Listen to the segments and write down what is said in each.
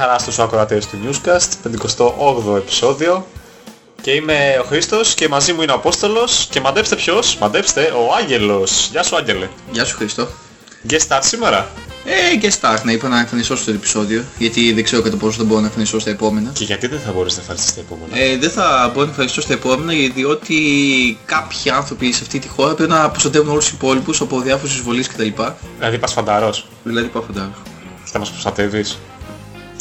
Γεια χαρά στους ακροατές του Newscast, 58ο επεισόδιο και είμαι ο Χρήστος και μαζί μου είναι ο Απόστολος και μαντέψτε ποιος, μαντέψτε, ο Άγγελος. Γεια σου Άγγελε. Γεια σου Χρήστο. Guest star σήμερα. Ε, και start, να είπα να εμφανιστώ στο επεισόδιο, γιατί δεν ξέρω κατά πόσο θα μπορώ να εμφανιστώ στα επόμενα. Και γιατί δεν θα μπορείς να εμφανιστείς στα επόμενα; Ε, δεν θα μπορώ να εμφανιστώ στα επόμενα, διότι κάποιοι άνθρωποι σε αυτή τη χώρα πρέπει να προστατεύουν όλους τους υπόλοιπους από διάφορες εισβολείς κτλ. Δηλαδή πας φανταρός. Δηλαδή πάω φαντάζω. Θα μας προστατεύεις.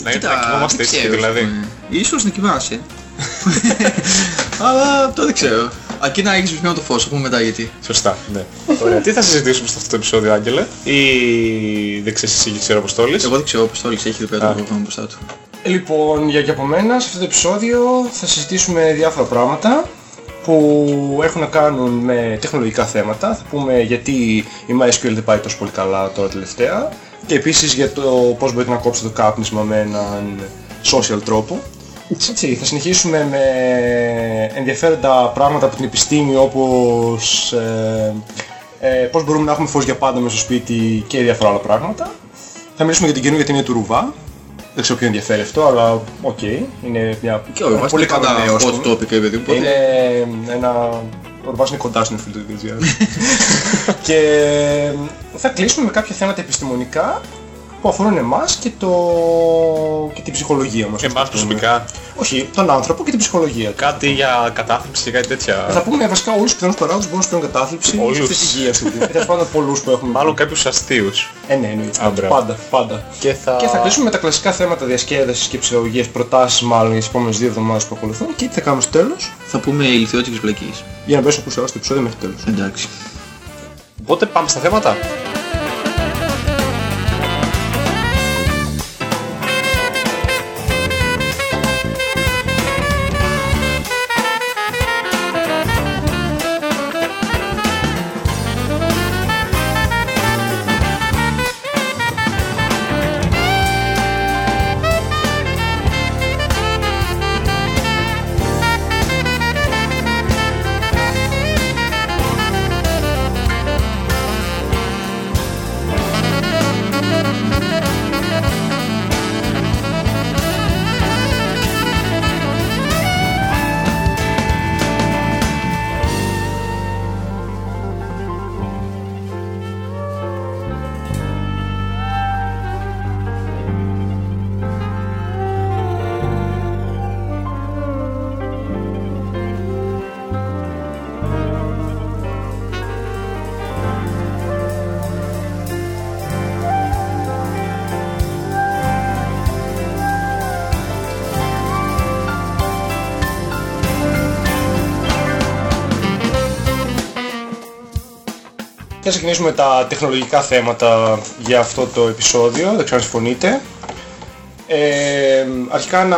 Να, Κοίτα, να κοιμόμαστε δεν ήσυχοι ξέρω, δηλαδή. ας πούμε. Ίσως να κοιμάσαι. Αλλά αυτό δεν ξέρω. Αρκεί να έχεις σβησμένο το φως, θα πούμε μετά γιατί. Σωστά, ναι. Ωραία. Τι θα συζητήσουμε σε αυτό το επεισόδιο Άγγελε; Ή δεν ξέρεις εσύ και ξέρω Αποστόλης; Εγώ δεν ξέρω πώς το έχει εδώ πέρα Α. το πρόγραμμα μπροστά του. Λοιπόν, για και από μένα, σε αυτό το επεισόδιο θα συζητήσουμε διάφορα πράγματα που έχουν να κάνουν με τεχνολογικά θέματα. Θα πούμε γιατί η MySQL δεν πάει τόσο πολύ καλά τώρα τελευταία και επίσης για το πώς μπορείτε να κόψετε το κάπνισμα με έναν social τρόπο. Έτσι, θα συνεχίσουμε με ενδιαφέροντα πράγματα από την επιστήμη όπως ε, ε, πώς μπορούμε να έχουμε φως για πάντα μέσα στο σπίτι και διάφορα άλλα πράγματα. Θα μιλήσουμε για την καινούργια ταινία του Ρουβά. Δεν ξέρω ποιον ενδιαφέρει αυτό, αλλά οκ. Είναι μια Και ο Ρουβάς πολύ είναι πάντα καλό νέο, ας hot πούμε. topic, ρε παιδί μου. οπότε- Είναι ένα... Ο Ρουβάς είναι κοντά στην φίλο του DGR. και θα κλείσουμε με κάποια θέματα επιστημονικά που αφορούν εμάς και, το... και την ψυχολογία μας. Εμάς προσωπικά Όχι, τον άνθρωπο και την ψυχολογία του. κάτι για κατάθλιψη και κάτι τέτοια. Θα πούμε βασικά όλους τους πιθανούς παράγοντες που μπορούν να σπέρουν κατάθλιψη Όλους. και φυσική ασθενή. Τέλος πάντων πολλούς που έχουμε. Μάλλον κάποιους αστείους. Ε, ναι, εννοείται. Α, μπράβο. Πάντα, πάντα. Και θα... Και θα κλείσουμε με τα κλασικά θέματα διασκέδασης και ψυχολογίας, προτάσεις μάλλον για τις επόμενες δύο εβδομάδες που ακολουθούν και τι θα κάνουμε στο τέλος; Θα πούμε ηλικιώτικες βλακίες. για να μπορέσουμε να ακούσουμε το επεισόδιο μέχρι το τέλος. Εντάξει. Οπότε πάμε στα θέματα. Θα ξεκινήσουμε με τα τεχνολογικά θέματα για αυτό το επεισόδιο, δεν ξέρω αν συμφωνείτε. Ε, αρχικά να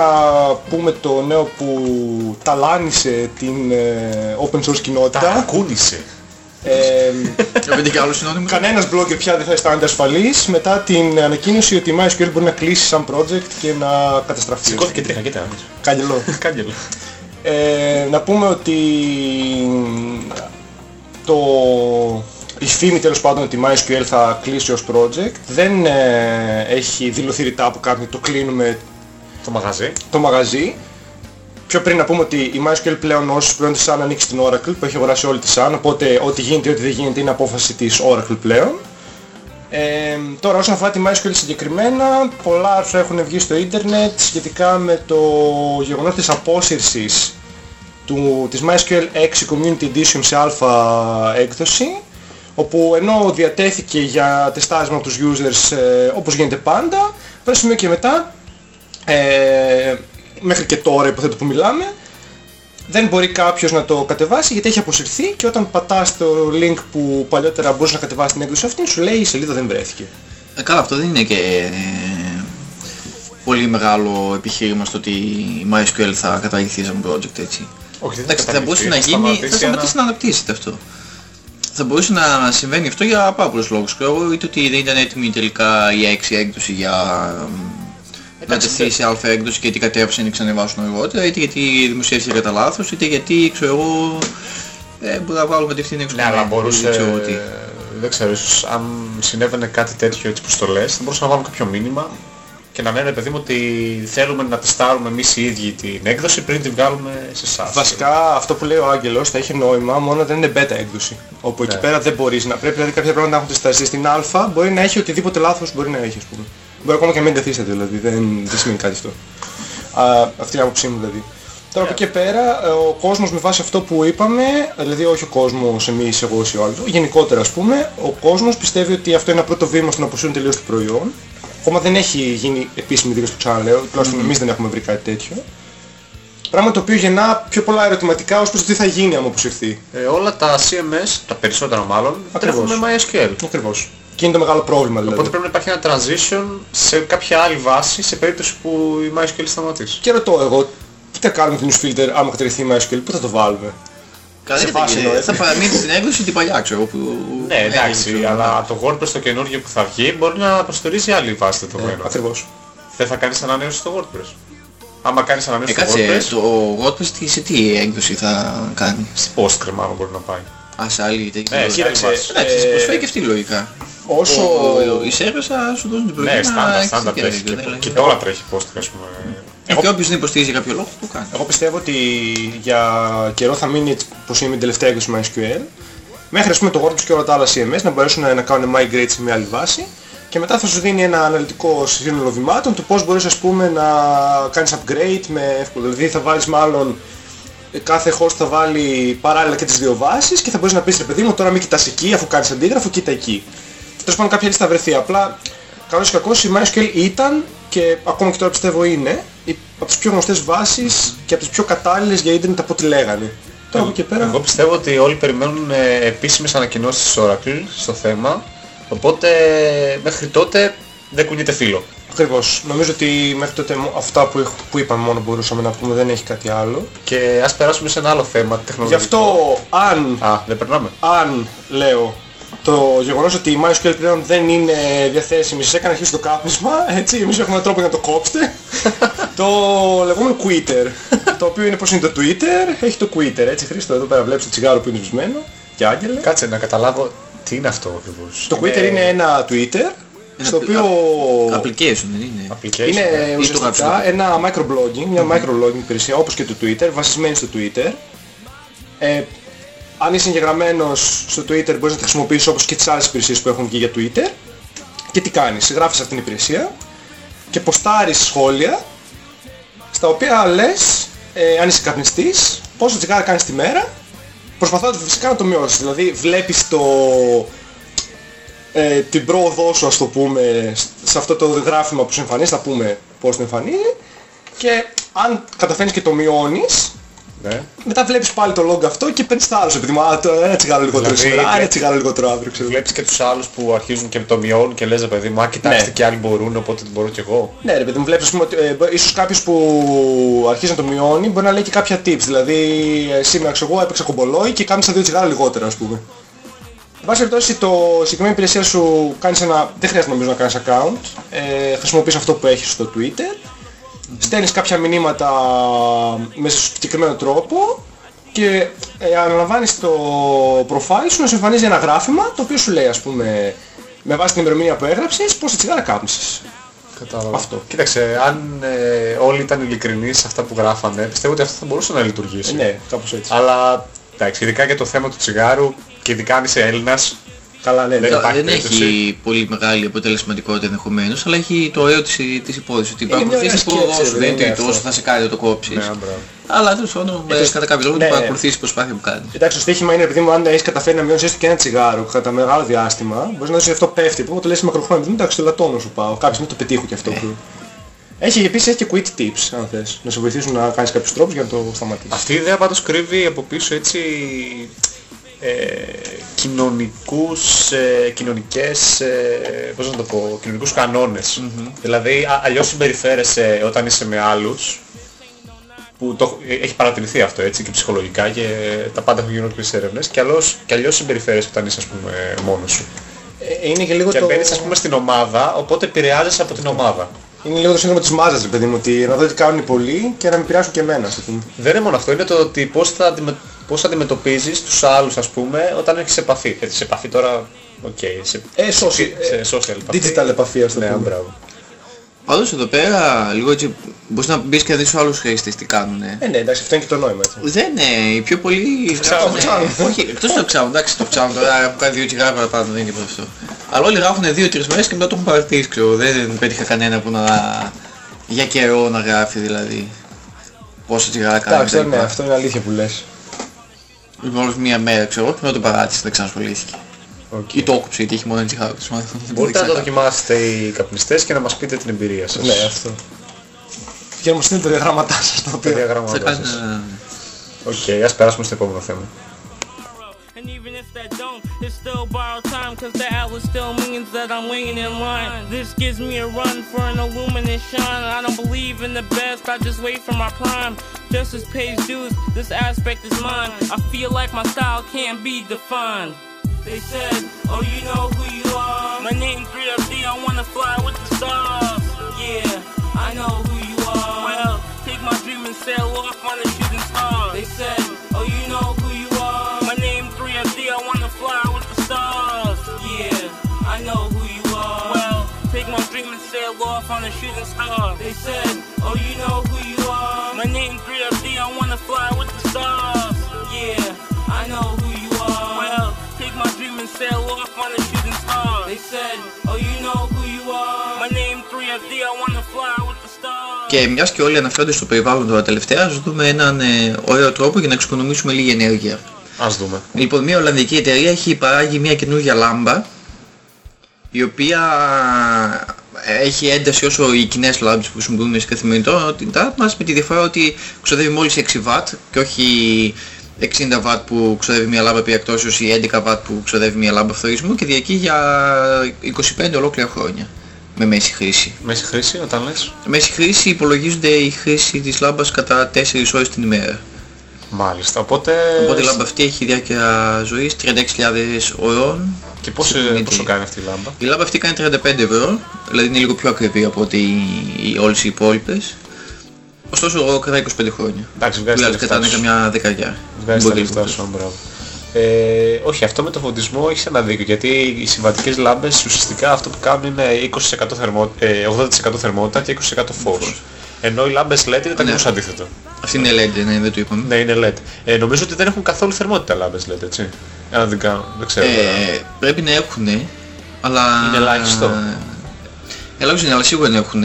πούμε το νέο που ταλάνισε την ε, open source κοινότητα. Ταρακούνησε. Ε, Έχετε και άλλο συνώνυμο. κανένας blogger πια δεν θα αισθάνεται ασφαλής μετά την ανακοίνωση ότι η MySQL μπορεί να κλείσει σαν project και να καταστραφεί. Σηκώθηκε τρίχα, κοίτα. Κάγελο. Κάγκελο. Ε, να πούμε ότι το, η φήμη τέλος πάντων ότι η MySQL θα κλείσει ως project δεν ε, έχει δηλωθεί ρητά από κάποιον το κλείνουμε Το μαγαζί. το μαγαζί. Πιο πριν να πούμε ότι η MySQL πλέον ως προϊόν της Sun ανοίξει την Oracle που έχει αγοράσει όλη της Sun οπότε ό,τι γίνεται ή ό,τι δεν γίνεται είναι απόφαση της Oracle πλέον. Ε, τώρα όσον αφορά τη MySQL συγκεκριμένα, πολλά άρθρα έχουν βγει στο ίντερνετ σχετικά με το γεγονός της απόσυρσης του, της MySQL 6 Community Edition σε αλφα έκδοση όπου ενώ διατέθηκε για τεστάρισμα από τους users ε, όπως γίνεται πάντα, από ένα σημείο και μετά ε, μέχρι και τώρα υποθέτω που μιλάμε δεν μπορεί κάποιος να το κατεβάσει γιατί έχει αποσυρθεί και όταν πατάς το link που παλιότερα μπορούσες να κατεβάσεις την έκδοση αυτή σου λέει η σελίδα δεν βρέθηκε. Ε, καλά, αυτό δεν είναι και ε, πολύ μεγάλο επιχείρημα στο ότι η MySQL θα καταργηθεί σαν project έτσι. Όχι, δεν Εντάξει, θα καταργηθεί, μπορούσε να γίνει, θα σταματήσει σταματήσει να αναπτύσσεται αυτό. Θα μπορούσε να συμβαίνει αυτό για πάρα πολλούς λόγους. Ξέρω εγώ, είτε ότι δεν ήταν έτοιμη τελικά η 6 έκδοση για ε, να τεθεί σε αλφα έκδοση και την κατέβασαν να ξανεβάσουν αργότερα, είτε γιατί δημοσιεύθηκε κατά λάθος, είτε γιατί ξέρω εγώ ε, μπορεί να βάλουμε τη ευθύνη έξω Ναι, από αλλά μένα, μπορούσε... δεν ξέρω τι. Δεν ξέρω, ίσως αν συνέβαινε κάτι τέτοιο έτσι που στο λες, θα μπορούσα να βάλω κάποιο μήνυμα και και να λένε παιδί μου ότι θέλουμε να τεστάρουμε εμείς οι ίδιοι την έκδοση πριν την βγάλουμε σε εσάς. Βασικά αυτό που λέει ο Άγγελος θα έχει νόημα μόνο δεν είναι beta έκδοση. Όπου εκεί Ναι. πέρα δεν μπορείς να πρέπει δηλαδή κάποια πράγματα να έχουν τεσταριστεί. Στην α μπορεί να έχει οτιδήποτε λάθος μπορεί να έχει ας πούμε. Μπορεί ακόμα και να μην καθίσετε δηλαδή, δεν, δεν σημαίνει κάτι αυτό. Α, αυτή είναι η άποψή μου δηλαδή. Τώρα από εκεί και πέρα ε, ο κόσμος με βάση αυτό που είπαμε, δηλαδή όχι ο κόσμος εμείς, εγώ, εσύ ο άλλος, γενικότερα ας πούμε, ο κόσμος πιστεύει ότι αυτό είναι ένα πρώτο βήμα στο να αποσύρουν τελείως το προϊόν. Ακόμα δεν έχει γίνει επίσημη δήλωση, το ξαναλέω, τουλάχιστον εμείς δεν έχουμε βρει κάτι τέτοιο. Πράγμα το οποίο γεννά πιο πολλά ερωτηματικά ως προς το τι θα γίνει άμα αποσυρθεί. Ε, όλα τα CMS, τα περισσότερα μάλλον, Ακριβώς. τρέχουν με MySQL. Ακριβώς. Και είναι το μεγάλο πρόβλημα δηλαδή. Οπότε πρέπει να υπάρχει ένα transition σε κάποια άλλη βάση σε περίπτωση που η MySQL σταματήσει. Και ρωτώ εγώ, τι θα κάνουμε την newsfilter άμα κατηρηθεί η MySQL, πού θα το βάλουμε; Καλά, σε ήταν φάση και- εννοώ, θα παραμείνει στην έκδοση την παλιά, ξέρω που... Ναι, εντάξει, έγινε, αλλά το WordPress το καινούργιο που θα βγει μπορεί να προστορίζει άλλη βάση δεδομένων. Ακριβώς. Δεν θα κάνεις ανανέωση στο WordPress. Άμα κάνεις Ε, ανανέωση στο κάτσε, WordPress, το WordPress τι- σε τι έκδοση θα κάνει; στην Postgre μάλλον μπορεί να πάει. Α, σε άλλη τέτοια. Ναι, έκδοση. κοίταξε, άλλη βάση. Εντάξει, ε, προσφέρει και αυτή λογικά. Όσο... Ο- ο- Οι servers θα σου δώσουν την Ναι, πληροφορία στάνταρ, να στάνταρ έχεις τρέχει. τέτοια, Και, δηλαδή. και τώρα τρέχει Postgre, ας πούμε. Ε, Και όποιος δεν υποστηρίζει κάποιο λόγο, το κάνει. Εγώ πιστεύω ότι για καιρό θα μείνει έτσι πως είναι η τελευταία έκδοση MySQL. Μέχρι ας πούμε το WordPress και όλα τα άλλα CMS να μπορέσουν να, να κάνουν migrate σε μια άλλη βάση. Και μετά θα σου δίνει ένα αναλυτικό σύνολο βημάτων του πώς μπορείς ας πούμε να κάνεις upgrade με εύκολο. Δηλαδή θα βάλεις μάλλον κάθε host θα βάλει παράλληλα και τις δύο βάσεις και θα μπορείς να πεις ρε παιδί μου τώρα μην κοιτάς εκεί αφού κάνεις αντίγραφο κοίτα εκεί. Τέλος πάντων κάποια λίστα θα βρεθεί. Απλά καλώς ή κακώς η MySQL ήταν και ακόμα και τώρα πιστεύω είναι η- από τις πιο γνωστές βάσεις και από τις πιο κατάλληλες για ίντερνετ από ό,τι λέγανε. Τώρα από εκεί και πέρα... Εγώ πιστεύω ότι όλοι περιμένουν ε, επίσημες ανακοινώσεις της Oracle στο θέμα, οπότε μέχρι τότε δεν κουνείται φύλλο. Ακριβώς. Νομίζω ότι μέχρι τότε μο- αυτά που, έχ- που είπαμε μόνο μπορούσαμε να πούμε δεν έχει κάτι άλλο. Και ας περάσουμε σε ένα άλλο θέμα Γι' τεχνολογικό. αυτό αν, Α, δεν περνάμε. αν λέω το γεγονός ότι η MySQL πλέον δεν είναι διαθέσιμη, σας έκανε αρχίσει το κάπνισμα, έτσι, εμείς έχουμε έναν τρόπο για να το κόψετε. το λεγόμενο Quitter, το οποίο είναι πως είναι το Twitter, έχει το Quitter, έτσι Χρήστο, εδώ πέρα βλέπεις το τσιγάρο που είναι σβησμένο, και Άγγελε. Κάτσε να καταλάβω τι είναι αυτό ακριβώς. Το Twitter είναι ένα Twitter, στο Ένα οποίο Application δεν είναι. application. είναι ε. Ή το ουσιαστικά γράψιμο. ένα microblogging, μια microblogging υπηρεσία όπως και το Twitter, βασισμένη στο Twitter. Ε, αν είσαι εγγεγραμμένος στο Twitter μπορείς να τη χρησιμοποιήσεις όπως και τις άλλες υπηρεσίες που έχουν βγει για Twitter. Και τι κάνεις, γράφεις αυτήν την υπηρεσία και ποστάρεις σχόλια στα οποία λες, ε, αν είσαι καπνιστής, πόσο τσιγάρα κάνεις τη μέρα, προσπαθώντας φυσικά να το μειώσεις. Δηλαδή βλέπεις το, ε, την πρόοδό σου ας το πούμε σε αυτό το γράφημα που σου εμφανίζει, θα πούμε πώς το εμφανίζει και αν καταφέρνεις και το μειώνεις Ναι. μετά βλέπεις πάλι το log αυτό και παίρνεις τα άλλο σου επειδή «Α, το ένα τσιγάρο λιγότερο Δηλαδή, σήμερα, α, ένα βλέ- τσιγάρο λιγότερο αύριο ξέρω. Βλέπεις και τους άλλους που αρχίζουν και το μειώνουν και λες ρε παιδί μου, α κοιτάξτε Ναι. και άλλοι μπορούν οπότε μπορώ κι εγώ. Ναι ρε παιδί μου βλέπεις ας πούμε, ότι, ε, μπο- ίσως κάποιος που αρχίζει να το μειώνει μπορεί να λέει και κάποια tips δηλαδή ε, σήμερα ξέρω εγώ έπαιξα κομπολόι και κάνεις τα δύο τσιγάρα λιγότερα ας πούμε. Εν πάση περιπτώσει το συγκεκριμένη υπηρεσία σου κάνεις ένα, δεν χρειάζεται νομίζω να κάνεις account, ε, χρησιμοποιείς αυτό που έχεις στο Twitter, στέλνεις κάποια μηνύματα με συγκεκριμένο τρόπο και ε, αναλαμβάνεις το profile σου να σου εμφανίζει ένα γράφημα το οποίο σου λέει ας πούμε με βάση την ημερομηνία που έγραψες πόσα τσιγάρα κάπνισες. Κατάλαβα. Αυτό. Κοίταξε, αν ε, όλοι ήταν ειλικρινείς σε αυτά που γράφανε, πιστεύω ότι αυτό θα μπορούσε να λειτουργήσει. Ε, ναι, κάπως έτσι. Αλλά εντάξει, ειδικά για το θέμα του τσιγάρου και ειδικά αν είσαι Έλληνας, Καλά, ναι, ναι. Δεν υπάρχει Δεν περίπτωση. έχει πολύ μεγάλη αποτελεσματικότητα ενδεχομένως, αλλά έχει το ωραίο της, της υπόθεσης. Ότι Είναι μια παρακολουθείς την ωραία πρόοδό σκέψη, σου, δεν είναι ναι, ότι αυτό. τόσο θα σε κάνει να το κόψεις. ναι, μπράβο. Αλλά τέλος πάντων, Ε, ε, το- κατά κάποιο τρόπο ναι. την παρακολουθείς την προσπάθεια που κάνεις. Εντάξει, το στοίχημα είναι επειδή μου αν έχεις καταφέρει να μειώσεις έστω και ένα τσιγάρο κατά μεγάλο διάστημα, μπορείς να δεις ότι αυτό πέφτει. Που το λες μακροχρόνια, δεν εντάξει, το λατώνω σου πάω. Κάποια στιγμή το πετύχω και αυτό. που- Έχει επίσης έχει και quit tips, αν θες, να σε βοηθήσουν να κάνεις κάποιους τρόπους για να το σταματήσεις. Αυτή η ιδέα πάντως κρύβει από πίσω έτσι ε, κοινωνικούς, ε, κοινωνικές, ε, πώς να το πω, κοινωνικούς κανόνες. Δηλαδή α, αλλιώς συμπεριφέρεσαι όταν είσαι με άλλους, που το, ε, έχει παρατηρηθεί αυτό έτσι και ψυχολογικά και τα πάντα έχουν γίνει όλες έρευνες, και αλλιώς, και αλλιώς συμπεριφέρεσαι όταν είσαι ας πούμε μόνος σου. Ε, είναι και λίγο Και το... μπαίνεις ας πούμε στην ομάδα, οπότε επηρεάζεσαι από την ομάδα. Είναι λίγο το σύνδρομο της μάζας, ρε παιδί μου, ότι να δω τι κάνουν οι πολλοί και να με επηρεάσουν και εμένα, ας πούμε. Δεν είναι μόνο αυτό, είναι το ότι πώς θα αντιμε... πώς αντιμετωπίζεις τους άλλους ας πούμε όταν έχεις επαφή. Έτσι, σε επαφή τώρα, οκ, σε... Ε, social, σε social επαφή. digital επαφή, ας το Ναι, πούμε. μπράβο. Πάντως εδώ πέρα λίγο έτσι μπορείς να μπεις και να δεις άλλους χρήστες τι κάνουνε. Ε, ναι, εντάξει, αυτό είναι και το νόημα έτσι. Δεν είναι, οι πιο πολλοί Ξάω, γράφουνε- Όχι, εκτός το ξάω, εντάξει το ξάω τώρα που κάνει δύο τσιγάρα πάνω δεν είναι τίποτα αυτό. Αλλά όλοι γράφουν δύο-τρεις μέρες και μετά το έχουν παρατήσει, ξέρω. Δεν πέτυχα κανένα που να... για καιρό να γράφει δηλαδή. Πόσα τσιγάρα κάνει. Εντάξει, κτλ. ναι, αυτό είναι αλήθεια που λες. Λοιπόν, όλη μία μέρα ξέρω, και μετά το παράτησε, δεν ξανασχολήθηκε. Οκ. Ή το έκοψε γιατί είχε μόνο ένα τσιγάρο. τέλος πάντων. Μπορείτε να το Δεν δοκιμάσετε οι καπνιστές και να μας πείτε την εμπειρία σας. Ναι, αυτό. Για να μου στείλετε τα διαγράμματά σας τα Τα οποία... Θα διαγράμματά κάνει σας. ένα... Οκ, ας περάσουμε στο επόμενο θέμα. That don't, it's still borrowed time, cause the hour still means that I'm waiting in line. This gives me a run for an illuminant shine. I don't believe in the best, I just wait for my prime. Justice pays dues, this aspect is mine. I feel like my style can't be defined. They said, oh you know who you are. My name 3LD, I wanna fly with the stars. Yeah, I know who you are. Well, take my dream and sail off on a shooting star. They said, my dream and sail off on a shooting star. They said, oh you know who you are. My name 3LD, I wanna fly with the stars. Yeah, I know who you are. Well, take my dream and sail off on a shooting star. They said, oh you know who you are. My name 3FD, I wanna fly with the stars. Και μιας και όλοι αναφέρονται στο περιβάλλον τώρα τελευταία, ας δούμε έναν ε, ωραίο τρόπο για να εξοικονομήσουμε λίγη ενέργεια. Ας δούμε. Λοιπόν, μια Ολλανδική εταιρεία έχει παράγει μια καινούργια λάμπα η οποία έχει ένταση όσο οι κοινές λάμπες που χρησιμοποιούμε στην καθημερινότητά μας με τη διαφορά ότι ξοδεύει μόλις 6 W και όχι 60 W που ξοδεύει μια λάμπα επί εκτόσεως ή 11 W που ξοδεύει μια λάμπα φθορισμού και διαρκεί για 25 ολόκληρα χρόνια με μέση χρήση. Μέση χρήση όταν λες; Μέση χρήση υπολογίζονται η χρήση της λάμπας κατά 4 ώρες την ημέρα. Μάλιστα. Οπότε... Οπότε η λάμπα αυτή έχει διάρκεια ζωής 36.000 ωρών. Και πόσο, Συμφωνείτε. πόσο κάνει αυτή η λάμπα; Η λάμπα αυτή κάνει 35 ευρώ, δηλαδή είναι λίγο πιο ακριβή από ότι οι, οι, όλες οι υπόλοιπες. Ωστόσο κρατάει 25 χρόνια. Εντάξει, βγάζει τα Δηλαδή λεφτά κρατάνε σου. καμιά δεκαετία. Βγάζει τα Μπορεί λεφτά λίγο σου, μπράβο. Ε, όχι, αυτό με το φωτισμό έχεις ένα δίκιο γιατί οι συμβατικές λάμπες ουσιαστικά αυτό που κάνουν είναι 20% θερμο, ε, 80% θερμότητα και 20% φως. Ενώ οι λάμπες LED είναι το Ναι. ακριβώς αντίθετο. Αυτή είναι LED, ναι, δεν το είπαμε. Ναι, είναι LED. Ε, νομίζω ότι δεν έχουν καθόλου θερμότητα λάμπες LED, έτσι. Αν δεν κάνω, δεν ξέρω. τώρα. Ε, πρέπει να έχουν, αλλά... Είναι ελάχιστο. Ελάχιστο είναι, αλλά σίγουρα δεν έχουν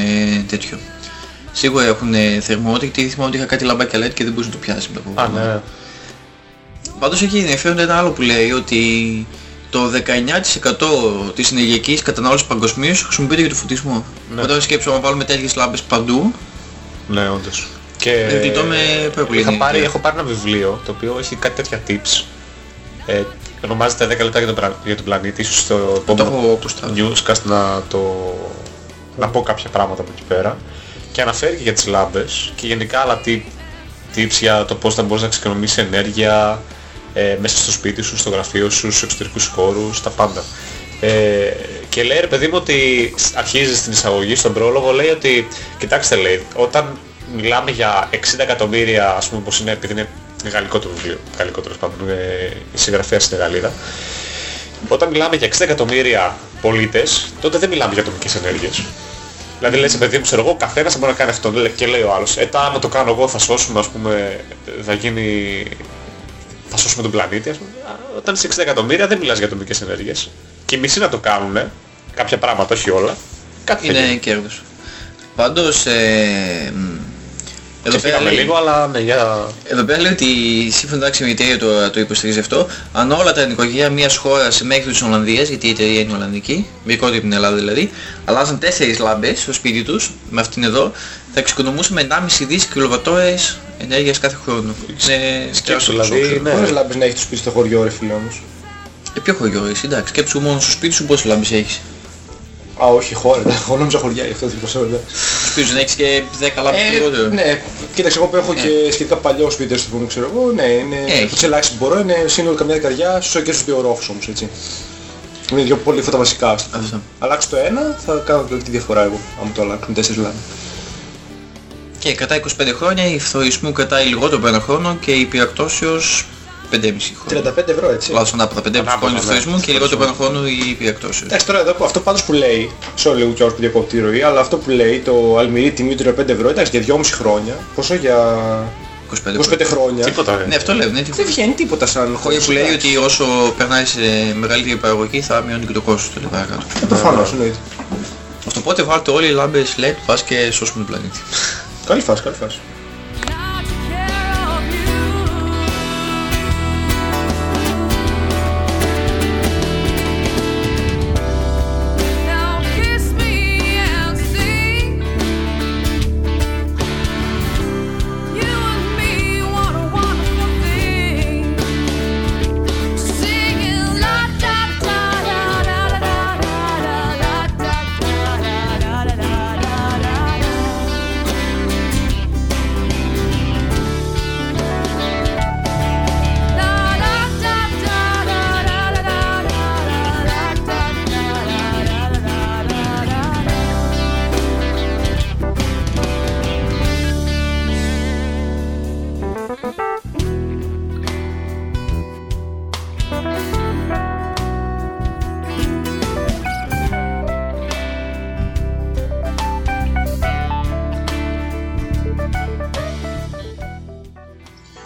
τέτοιο. Σίγουρα έχουν θερμότητα γιατί θυμάμαι ότι είχα κάτι λαμπάκια LED και δεν μπορούσε να το πιάσει. μετά από Α, ένα ναι. Πάντως έχει ενδιαφέρον ένα άλλο που λέει ότι το 19% της ενεργειακής κατανάλωσης παγκοσμίως χρησιμοποιείται για το φωτισμό. Ναι. Όταν σκέψω να βάλουμε τέτοιες λάμπες παντού, Ναι, όντως. Και Ε, γλιτώνουμε πάρα πολύ είχα ενέργεια. πάρει, έχω πάρει ένα βιβλίο το οποίο έχει κάτι τέτοια tips. Ε, ονομάζεται 10 λεπτά για τον, πρα- για τον πλανήτη. Ίσως στο το επόμενο έχω ακουστά. newscast να, το, να πω κάποια πράγματα από εκεί πέρα. Και αναφέρει και για τις λάμπες και γενικά άλλα tip, tips για το πώς θα μπορείς να εξοικονομήσεις ενέργεια ε, μέσα στο σπίτι σου, στο γραφείο σου, στους εξωτερικούς χώρους, τα πάντα. Ε, και λέει ρε παιδί μου ότι αρχίζεις στην εισαγωγή, στον πρόλογο, λέει ότι κοιτάξτε λέει, όταν μιλάμε για 60 εκατομμύρια, ας πούμε πως είναι, επειδή είναι γαλλικό το βιβλίο, γαλλικό τέλος πάντων, ε, η συγγραφέα στην Γαλλίδα, όταν μιλάμε για 60 εκατομμύρια πολίτες, τότε δεν μιλάμε για ατομικές ενέργειες. Δηλαδή λες, παιδί μου, ξέρω εγώ, ο καθένας θα μπορεί να κάνει αυτό. Λέ- Και λέει ο άλλος, ε, τα άμα το κάνω εγώ θα σώσουμε, ας πούμε, θα γίνει... θα σώσουμε τον πλανήτη, ας πούμε. Α, Όταν είσαι 60 εκατομμύρια δεν μιλάς για ατομικές ενέργειες. Και οι μισοί να το κάνουν, κάποια πράγματα, όχι όλα. Κάτι είναι θα γίνει. κέρδος. Πάντως, ε, μ, εδώ πέρα, Ξεφύγαμε λέει, λίγο, αλλά ναι, για... εδώ πέρα λέει ότι σύμφωνα εντάξει, με η εταιρεία το, το υποστηρίζει αυτό, αν όλα τα νοικοκυριά μιας χώρας μέχρι της Ολλανδίας, γιατί η εταιρεία είναι Ολλανδική, μικρότερη από την Ελλάδα δηλαδή, αλλάζαν 4 λάμπες στο σπίτι τους, με αυτήν εδώ, θα εξοικονομούσαμε 1,5 δις κιλοβατόρες ενέργειας κάθε χρόνο. Είναι Σκέψου, τεράστιο δηλαδή, ποσό. ναι. Πόσες λάμπες να έχεις το σπίτι στο χωριό ρε φίλε όμως; Ε, ποιο χωριό εσύ, εντάξει, σκέψου μόνο στο σπίτι σου πόσες λάμπες έχεις. Α, όχι χώρα, εγώ νόμιζα χωριά, γι' αυτό δεν προσέβαλα. Στο σπίτι σου να έχεις και 10 λάμπες λιγότερο. ναι, κοίταξε εγώ που έχω και σχετικά παλιό σπίτι, ας το πούμε, ξέρω εγώ, ναι, είναι Έχει. από τις ελάχιστες που μπορώ, είναι σύνολο καμιά δεκαριά, στους και στους δύο ρόφους όμως, έτσι. Είναι δύο πολύ από τα βασικά, ας το πούμε. Αυτό. Αλλάξω το ένα, θα κάνω δηλαδή τη διαφορά εγώ, άμα το αλλάξουν τέσσερις λάμπες. Και κρατάει 25 χρόνια, η φθορισμού κρατάει λιγότερο από ένα χρόνο και η πυρακτώσεως 5,5 χρόνια. 35 ευρώ έτσι. Λάθος ανάποδα, 5,5 Ανάποδα, χρόνια ναι. λογαριασμό και λιγότερο πάνω χρόνο η επιεκτώση. Εντάξει τώρα εδώ αυτό πάντως που λέει, sorry λίγο και που διακόπτει τη ροή, αλλά αυτό που λέει το αλμυρί τιμή του 35 ευρώ, εντάξει για 2,5 χρόνια, πόσο για 25 25 χρόνια. Τίποτα Ναι, αυτό λέω. Ναι, τι- Δεν βγαίνει τίποτα σαν Χώρια που λέει ότι όσο περνάει σε μεγαλύτερη παραγωγή θα μειώνει και το κόστος του παρακάτω. Ε, προφανώς εννοείται. Αυτό πότε βάλτε όλοι οι λάμπες LED πας και σώσουμε τον πλανήτη. Καλή φάση, καλή φάση.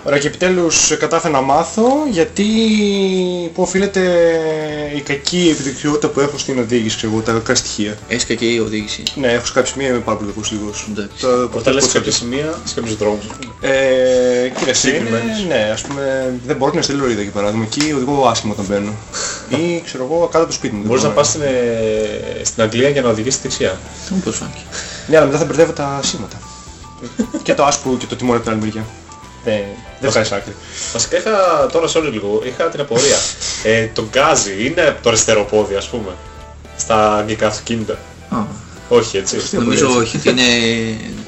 Ωραία και επιτέλους κατάφερα να μάθω γιατί που οφείλεται η κακή επιδεικτικότητα που έχω στην οδήγηση, ξέρω εγώ, τα κακά στοιχεία. Έχεις κακή οδήγηση. Ναι, έχω σε κάποια σημεία είμαι πάρα πολύ κακός οδηγός. Εντάξει. Τα- Όταν λες σε τα- κάποια σημεία, σε κάποιους δρόμους. ας πούμε. Ε, κύριε Συγκεκριμένες. είναι, ναι, ας πούμε, δεν μπορώ να στείλω λωρίδα για παράδειγμα. Εκεί οδηγώ άσχημα όταν μπαίνω. Ή ξέρω εγώ κάτω από το σπίτι μου. δεν Μπορείς να μπορώ πας στην, ε, στην Αγγλία για να οδηγήσεις δεξιά. Τι μου προσφάνηκε. Ναι, αλλά μετά θα μπερδεύω τα σήματα. και το άσπρο και το τιμόνι από την άλλη μεριά. Δεν, δεν βγάζεις άκρη. Βασικά είχα, τώρα sorry λίγο, είχα την απορία. Ε, το γκάζι είναι το αριστερό πόδι ας πούμε. Στα αγγλικά αυτοκίνητα. Α, Όχι έτσι. Νομίζω όχι. ότι Είναι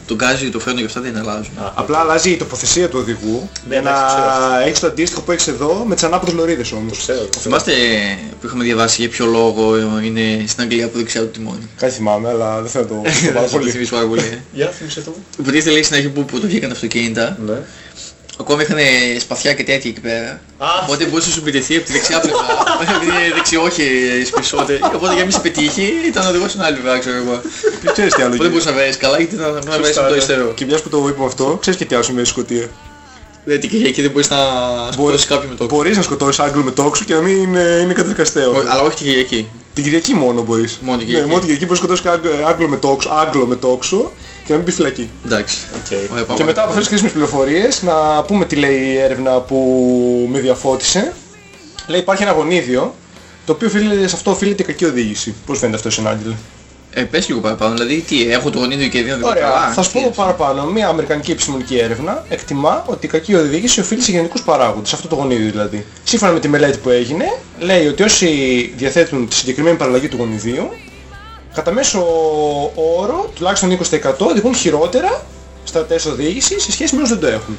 το γκάζι, το φέρνω και αυτά δεν αλλάζουν. Α, Απλά αλλάζει η τοποθεσία του οδηγού Ναι, για να εντάξει, ξέρω. έχεις το αντίστοιχο που έχεις εδώ με τις ανάποδες λωρίδες Το όμως. ξέρω. το ξέρω. Θυμάστε που είχαμε διαβάσει για ποιο λόγο είναι στην Αγγλία από δεξιά του τιμόνι. Κάτι θυμάμαι, αλλά δεν θέλω να το το πάρα Θα το πολύ. θυμίσω πάρα πολύ. Για θύμισε το μου. Υποτίθεται λέει στην αρχή που, που το βγήκαν τα αυτοκίνητα, Ναι. Ακόμα είχαν σπαθιά και τέτοια εκεί πέρα. Α. Οπότε μπορούσε να σου επιτεθεί από τη δεξιά πλευρά. Επειδή είναι δεξιόχοι οι περισσότεροι. Οπότε για να μην σε πετύχει ήταν ο οδηγός στην άλλη πλευρά, ξέρω εγώ. Δεν ξέρεις τι άλλο Οπότε γίνεται. μπορείς να βρεις καλά γιατί ήταν να βρεις Σωστά, από το ναι. αριστερό. Και μιας που το είπαμε αυτό, ξέρεις και τι άλλο συμβαίνει στη Σκωτία. Δεν την Κυριακή δεν μπορείς να σκοτώσεις κάποιον με το Μπορείς να σκοτώσεις Άγγλο με τόξο και να μην είναι, είναι καταδικαστέο. Όχι, Αλλά όχι την Κυριακή. Την Κυριακή μόνο μπορείς. Μόνο την Ναι, Κυριακή. μόνο την Κυριακή μπορείς να σκοτώσεις Άγγλο- Άγγλο με τόξο, Άγγλο με τόξο και να μην πεις φυλακή. Εντάξει. Οκ. Ωραία, πάμε. Και μετά από αυτές τις χρήσιμες πληροφορίες να πούμε τι λέει η έρευνα που με διαφώτισε. Λέει υπάρχει ένα γονίδιο το οποίο οφείλεται, σε αυτό οφείλεται η κακή οδήγηση. Πώς φαίνεται αυτό σε Άγγελε. Ε, πες λίγο παραπάνω. Δηλαδή τι, έχω το γονίδιο και δεν οδηγώ Ωραία, καλά. θα σου Τι πω παραπάνω. Μια αμερικανική επιστημονική έρευνα εκτιμά ότι η κακή οδήγηση οφείλει σε γενετικούς παράγοντες, αυτό το γονίδιο δηλαδή. Σύμφωνα με τη μελέτη που έγινε, λέει ότι όσοι διαθέτουν τη συγκεκριμένη παραλλαγή του γονιδίου, κατά μέσο όρο, τουλάχιστον 20% οδηγούν χειρότερα στα τεστ οδήγησης σε σχέση με όσους δεν το έχουν.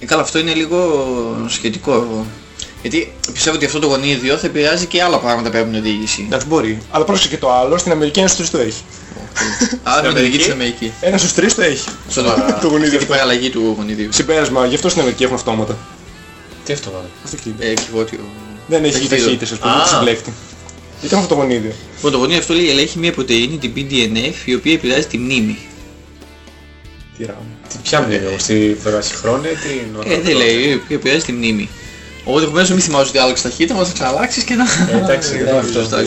Ε, καλά, αυτό είναι λίγο σχετικό. Γιατί πιστεύω ότι αυτό το γονίδιο θα επηρεάζει και άλλα πράγματα πέρα από την οδήγηση. Εντάξει μπορεί. Αλλά πρόσεξε και το άλλο, στην Αμερική ένας στους τρεις το έχει. Άρα με την οδηγεί Αμερική. στην Αμερική; Ένας στους τρεις το έχει. Στο το γονίδιο Την αυτό. παραλλαγή του γονιδίου. Συμπέρασμα, γι' αυτό στην Αμερική έχουν αυτόματα. Τι αυτό βάλε. Αυτοκίνητα. Ε, κιβώτιο. Δεν έχει ταχύτητα. ταχύτητες, ας πούμε, Α. δεν συμπλέκτη. Γιατί έχουν αυτό το γονίδιο. Λοιπόν, το γονίδιο αυτό λέει ελέγχει μια πρωτεΐνη, την BDNF, η οποία επηρεάζει τη μνήμη. Τι ράμο. Τι ποια μνήμη όμως, τη βραχυχρόνια ή την Ε, δεν λέει, η οποία επηρεάζει τη μνήμη. Οπότε ενδεχομένως να μην θυμάσαι ότι άλλαξε ταχύτητα, μας θα ξαναλλάξεις και να... Ε, εντάξει, Ναι, δεν αυτό αυτό. στα-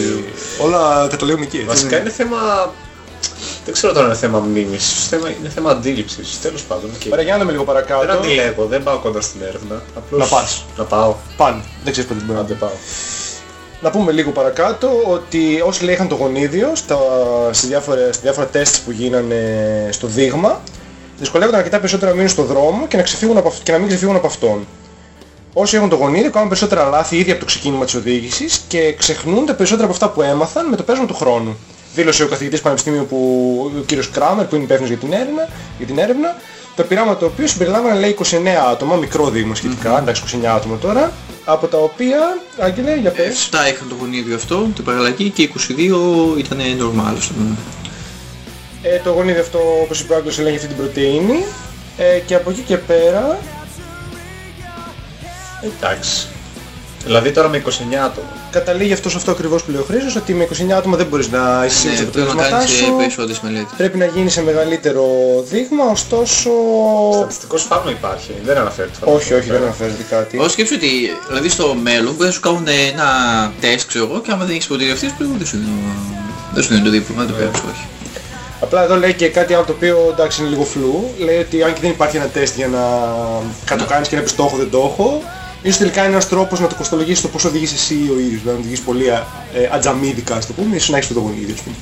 Όλα καταλήγουν εκεί. έτσι. Βασικά είναι θέμα... Δεν ξέρω τώρα είναι θέμα μνήμης, ίσως θέμα- είναι θέμα αντίληψης, τέλος πάντων. οκ. Ωραία, για να δούμε λίγο Δεν παρακάτω. αντιλέγω, δεν πάω κοντά στην έρευνα. Απλώς Να πας. Να πάω. Πάνε. Δεν ξέρεις πότε μπορεί να Άντε πάω. Να πούμε λίγο παρακάτω ότι όσοι λέει είχαν το γονίδιο στα, στις διάφορα, στις διάφορα τεστ που γίνανε στο δείγμα δυσκολεύονταν αρκετά περισσότερο να μείνουν στο δρόμο και να, ξεφύγουν από, αυ- και να μην ξεφύγουν από αυτόν. Όσοι έχουν το γονίδιο κάνουν περισσότερα λάθη ήδη από το ξεκίνημα της οδήγησης και ξεχνούν τα περισσότερα από αυτά που έμαθαν με το πέρασμα του χρόνου. Δήλωσε ο καθηγητής πανεπιστήμιου που, ο κύριος Κράμερ που είναι υπεύθυνος για την έρευνα, για την έρευνα το πειράμα το οποίο συμπεριλάμβανε λέει 29 άτομα, μικρό δείγμα σχετικά, εντάξει 29 άτομα τώρα, από τα οποία, Άγγελε, για πες. 7 είχαν το γονίδιο αυτό, την παραλλαγή και 22 ήταν normal. ας πούμε. Ε, το γονίδι αυτό, όπως είπε ο Άγγελος, ελέγχει αυτή την πρωτεΐνη. Ε, και από εκεί και πέρα Εντάξει. Δηλαδή τώρα με 29 άτομα. Καταλήγει αυτός σε αυτό ακριβώς που λέει ο Χρήστος, ότι με 29 άτομα δεν μπορείς να είσαι Ναι, τα πρέπει να αποτελέσματά κάνεις ε, σου. περισσότερες μελέτες. Πρέπει να γίνεις σε μεγαλύτερο δείγμα, ωστόσο... Στατιστικός φάρμα υπάρχει, δεν αναφέρεται. φάρμακο. Όχι, όχι, δεν αναφέρεται κάτι. Εγώ σκέψου ότι δηλαδή στο μέλλον μπορεί να σου κάνουν ένα τεστ ξέρω εγώ και άμα δεν έχεις υποτηρευτείς πρέπει δεν σου δίνουν δεν σου δίνουν το δίπλωμα, δεν το παίρνεις όχι. Απλά εδώ λέει και κάτι άλλο το οποίο εντάξει είναι λίγο φλού. Λέει ότι αν και δεν υπάρχει ένα τεστ για να το κάνεις και να πεις το έχω δεν το έχω, ίσως τελικά είναι ένας τρόπος να το κοστολογήσεις το πόσο οδηγείς εσύ ο ίδιος. Δηλαδή να οδηγείς πολύ ε, ατζαμίδικα, ας το πούμε, ίσως να έχεις το τον ίδιο, ας πούμε.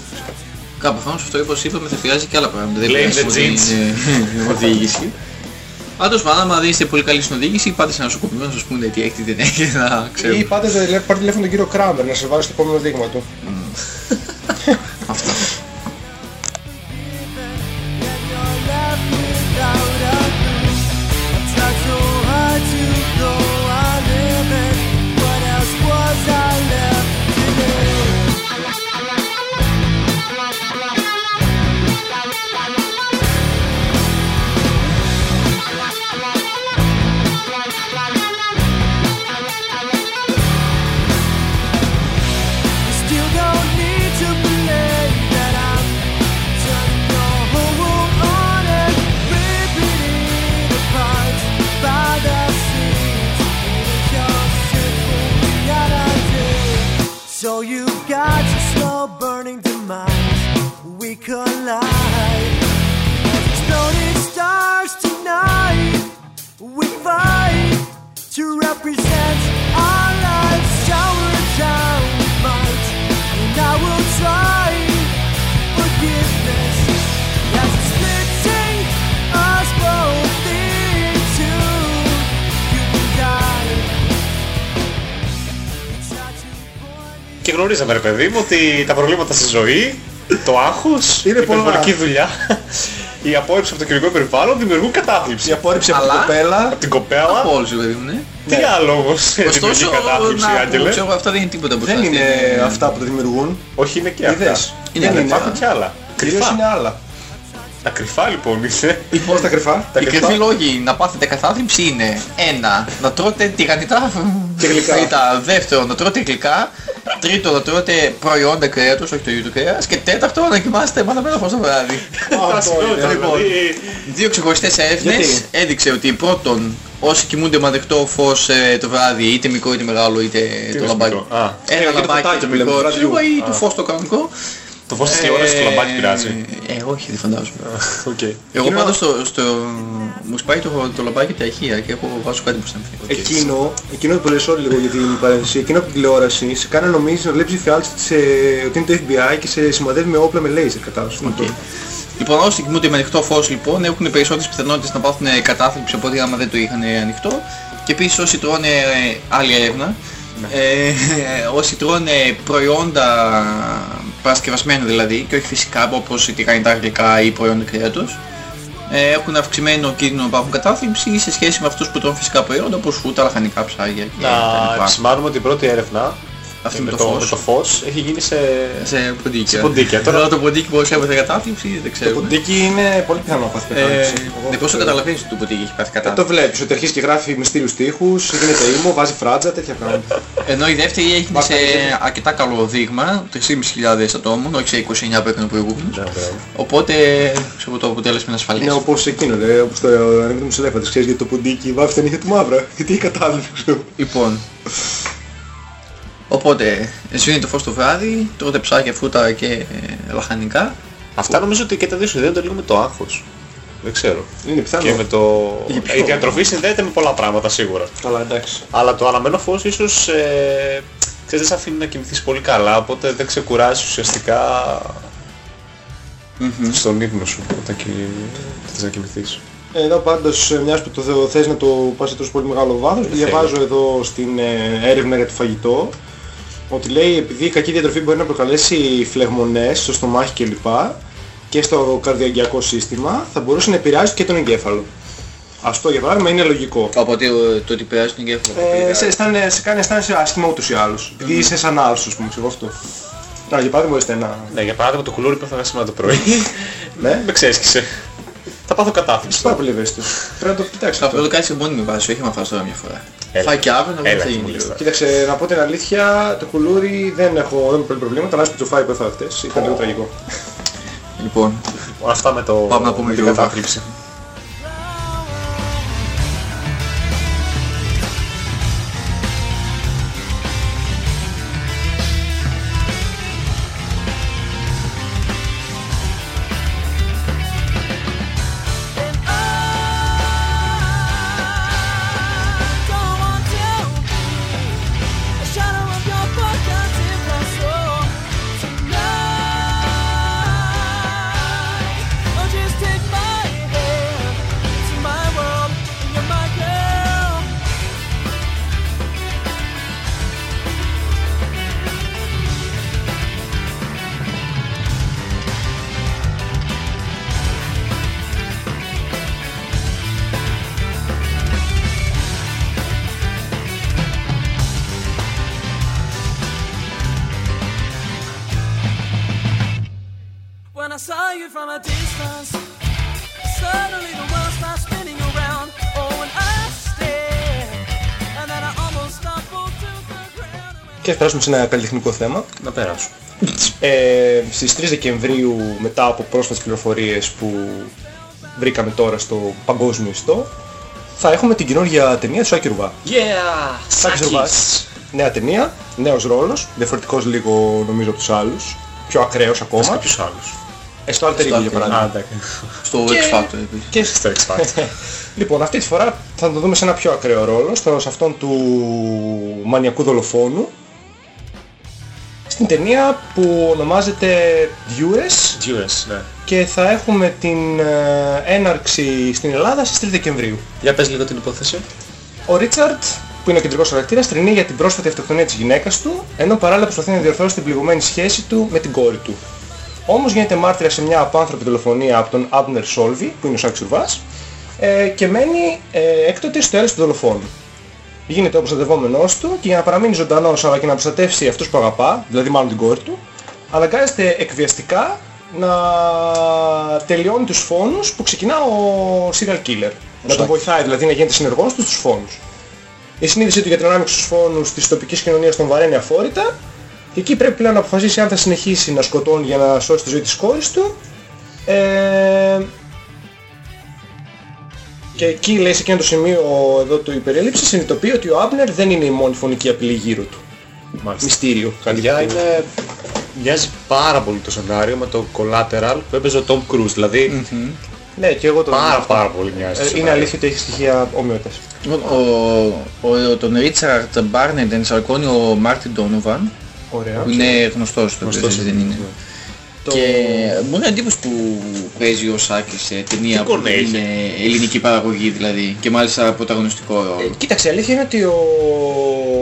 Κάπου πάνω σε αυτό όπως είπαμε θα χρειάζεται και άλλα πράγματα. Δεν Blame πρέπει the να jeans. είναι οδήγηση. Πάντως πάντα άμα δεν είστε πολύ καλοί στην οδήγηση πάτε σε ένα νοσοκομείο να σας πούνε τι έχετε τι δεν έχετε να Ή ξέρουμε. πάτε το- πάρτε τηλέφωνο τον κύριο Κράμερ να σε βάλει στο επόμενο δείγμα του. Αυτά. Γνωρίζαμε ρε παιδί μου ότι τα προβλήματα στη ζωή, το άγχος, η Είναι πολλά. υπερβολική δουλειά, η απόρριψη από το κοινωνικό περιβάλλον δημιουργούν κατάθλιψη. Η απόρριψη από την Αλλά- κοπέλα. Από την κοπέλα, Από όλους παιδί μου, ναι. τι άλλο όμως δημιουργεί Ωστόσο, κατάθλιψη, να πω, Άγγελε; ξέρω, αυτά δεν είναι τίποτα μπροστά. Δεν στην- είναι αυτά που το δημιουργούν. Όχι είναι και αυτά. Είδες. Είναι Δεν κρυφά. υπάρχουν και άλλα. Κυρίως Κρυφά. είναι άλλα. Τα κρυφά λοιπόν είναι. Πώς τα κρυφά; Τα Οι κρυφά; κρυφοί λόγοι να πάθετε καθάθλιψη είναι ένα, να τρώτε τηγανιτά Και γλυκά. φαγητά. Δεύτερο, να τρώτε γλυκά. Τρίτο, να τρώτε προϊόντα κρέατος, όχι το ίδιο το κρέας. Και τέταρτο, να κοιμάστε μάνα φως το βράδυ. Ταυτότητα, Λοιπόν, δηλαδή, Δύο ξεχωριστές έρευνες Γιατί; έδειξε ότι πρώτον, όσοι κοιμούνται με ανοιχτό φως ε, το βράδυ, είτε μικρό είτε μεγάλο, είτε το είναι λαμπάκι. μικρό; Α. Ε, Ένα και το λαμπάκι φωτάκι το που λέμε, μικρό, του ξέρω εγώ, βραδιού. ή του φως το κανονικό. Το φως της τηλεόρασης του λαμπάκι πειράζει. Ε, όχι, δεν φαντάζομαι. Οκ. Εγώ πάντως στο, στο, μου σπάει το, το λαμπάκι από τα ηχεία και έχω βάζω κάτι που σταθεί. Εκείνο, εκείνο που λες όλοι λίγο για την παρένθεση, εκείνο από την τηλεόραση σε κάνει να νομίζεις να βλέπεις εφιάλτης σε, ότι είναι το FBI και σε σημαδεύει με όπλα με λέιζερ κατάλαβες. Okay. Λοιπόν, όσοι κοιμούνται με ανοιχτό φως λοιπόν έχουν περισσότερες πιθανότητες να πάθουν κατάθλιψη από ό,τι άμα δεν το είχαν ανοιχτό. Και επίσης όσοι τρώνε ε, άλλη έρευνα, ε, όσοι τρώνε προϊόντα παρασκευασμένα δηλαδή και όχι φυσικά όπως η τηγανιτά γλυκά ή προϊόντα κρέατος, ε, έχουν αυξημένο κίνδυνο να πάθουν κατάθλιψη σε σχέση με αυτούς που τρώνε φυσικά προϊόντα όπως φρούτα, λαχανικά ψάρια και τα Να λοιπά. επισημάνουμε ότι η πρώτη έρευνα Αυτή με με το, το με φως. το φως έχει γίνει σε... Σε ποντίκια. Σε ποντίκια. Τώρα- Τώρα το ποντίκι μπορεί να έβγαλε κατάθλιψη, δεν Το ξέρω. ποντίκι είναι πολύ πιθανό να πάθει Ε, κατάληψη. ναι, πώς το καταλαβαίνεις ότι το ποντίκι έχει πάθει Ε, Το κατάθλιψη. βλέπεις ότι αρχίζει και γράφει μυστήριους τείχους, γίνεται ήμο, βάζει φράτζα, τέτοια πράγματα. Ενώ η δεύτερη έγινε Μάρκα σε είναι. αρκετά καλό δείγμα, 3.500 ατόμων, όχι σε 29 που έκανε ο προηγούμενος. Ναι, βέβαια. Οπότε ξέρω το αποτέλεσμα είναι ασφαλές. Είναι όπως εκείνο, ρε, όπως το ανέβαινε τους ελέφαντες. Ξέρεις γιατί το ποντίκι βάφει τα νύχια του μαύρα. Γιατί έχει κατάληψη. ξέρω. Λοιπόν, οπότε σβήνει το φως το βράδυ, τρώτε ψάρια, φρούτα και ε, λαχανικά. Αυτά νομίζω ότι και τα δύο συνδέονται λίγο με το άγχος. Δεν ξέρω. Είναι πιθανό. Και με το... Για ποιο; Η διατροφή συνδέεται με πολλά πράγματα σίγουρα. Καλά, εντάξει. Αλλά το αναμένο φως ίσως ε, ξέρεις, δεν σε αφήνει να κοιμηθείς πολύ καλά, οπότε δεν ξεκουράζεις ουσιαστικά στον ύπνο σου όταν κι... θες να κοιμηθείς. Εδώ πάντως, ε, μιας που το θε- θες να το πας σε τόσο πολύ μεγάλο βάθος, διαβάζω εδώ στην ε, έρευνα για το φαγητό, ότι λέει επειδή η κακή διατροφή μπορεί να προκαλέσει φλεγμονές στο στομάχι κλπ. και στο καρδιαγγειακό σύστημα, θα μπορούσε να επηρεάσει και τον εγκέφαλο. Αυτό για παράδειγμα είναι λογικό. Οπότε ε, το ότι περάσει τον εγκέφαλο. Ε, σε, αισθάνε, σε κάνει αισθάνεσαι άσχημα ούτως ή άλλως. Επειδή είσαι σαν άλλος, ας πούμε, ξέρω αυτό. Να, για παράδειγμα, είστε ένα... Ναι, για παράδειγμα το κουλούρι που έφαγα σήμερα το πρωί Ναι. με ξέσχισε. Θα Θα πάθω κατάθλιψη. Πάρα πολύ ευαίσθητος. Πρέπει να το κοιτάξεις Θα αυτό. το κάνεις σε μόνιμη βάση, όχι με φας τώρα μια φορά. Έλα. Φάει και αύριο να δούμε τι Έλα, θα γίνει μόλις λίγο. τώρα. Κοίταξε, να πω την αλήθεια, το κουλούρι δεν έχω, δεν έχω πολύ προβλήματα. Να σου το φάει που έφαγα χτες. Ήταν λίγο τραγικό. Λοιπόν, Αυτά με το... Πάμε να πούμε με την λίγο. κατάθλιψη. Περάσουμε σε ένα καλλιτεχνικό θέμα. Να περάσω. Ε, στις 3 Δεκεμβρίου, μετά από πρόσφατες πληροφορίες που βρήκαμε τώρα στο παγκόσμιο ιστό, θα έχουμε την καινούργια ταινία του Σάκη Ρουβά. Yeah! Σάκης Ρουβάς. Νέα ταινία, νέος ρόλος, διαφορετικός λίγο νομίζω από τους άλλους, πιο ακραίος Σε ακόμα. κάποιους άλλους. Ε, στο Alter Ego για Alter Ego. παράδειγμα. Α, εντάξει. στο Και- X Factor επίσης. Και Στο X Factor. Λοιπόν, αυτή τη φορά θα το δούμε σε ένα πιο ακραίο ρόλο, στο, σε αυτόν του μανιακού δολοφόνου. Στην ταινία που ονομάζεται Viewers Viewers, ναι. και θα έχουμε την ε, έναρξη στην Ελλάδα στις 3 Δεκεμβρίου. Για πες λίγο την υπόθεση. Ο Ρίτσαρτ, που είναι ο κεντρικός χαρακτήρας, τρινεί για την πρόσφατη αυτοκτονία της γυναίκας του, ενώ παράλληλα προσπαθεί να διορθώσει την πληγωμένη σχέση του με την κόρη του. Όμως γίνεται μάρτυρα σε μια απάνθρωπη δολοφονία από τον Abner Σόλβι, που είναι ο Σάκης Ρουβάς, ε, και μένει ε, έκτοτε στο έλεος του δολοφόνου. Γίνεται ο προστατευόμενός του και για να παραμείνει ζωντανός αλλά και να προστατεύσει αυτούς που αγαπά, δηλαδή μάλλον την κόρη του, αναγκάζεται εκβιαστικά να τελειώνει τους φόνους που ξεκινά ο serial killer. Να τον βοηθάει δηλαδή να γίνεται συνεργός του στους φόνους. Η συνείδησή του για την ανάμειξη στους φόνους της τοπικής κοινωνίας τον βαραίνει αφόρητα και εκεί πρέπει πλέον να αποφασίσει αν θα συνεχίσει να σκοτώνει για να σώσει τη ζωή της κόρης του ε, και εκεί λέει σε εκείνο το σημείο εδώ του υπερέληψη συνειδητοποιεί ότι ο Άμπνερ δεν είναι η μόνη φονική απειλή γύρω του. Μάλιστα. Μυστήριο. Παιδιά είναι... Μοιάζει πάρα πολύ το σενάριο με το Collateral που έπαιζε ο Tom Cruise. Δηλαδή Ναι, και εγώ το πάρα αυτό. πάρα πολύ μοιάζει. το Ε, Είναι σενάριο. αλήθεια ότι έχει στοιχεία ομοιότητας. Λοιπόν, ο, ο, τον Ρίτσαρντ Μπάρνετ ενσαρκώνει ο Μάρτιν Ντόνοβαν, Ωραία. που είναι γνωστός στο Γνωστός, δεν είναι. ναι. Και μου είναι εντύπωση που παίζει ο Σάκης σε ταινία Τι που εικόνα έχει; είναι ελληνική παραγωγή δηλαδή και μάλιστα πρωταγωνιστικό Ε, ρόλο. κοίταξε, η αλήθεια είναι ότι ο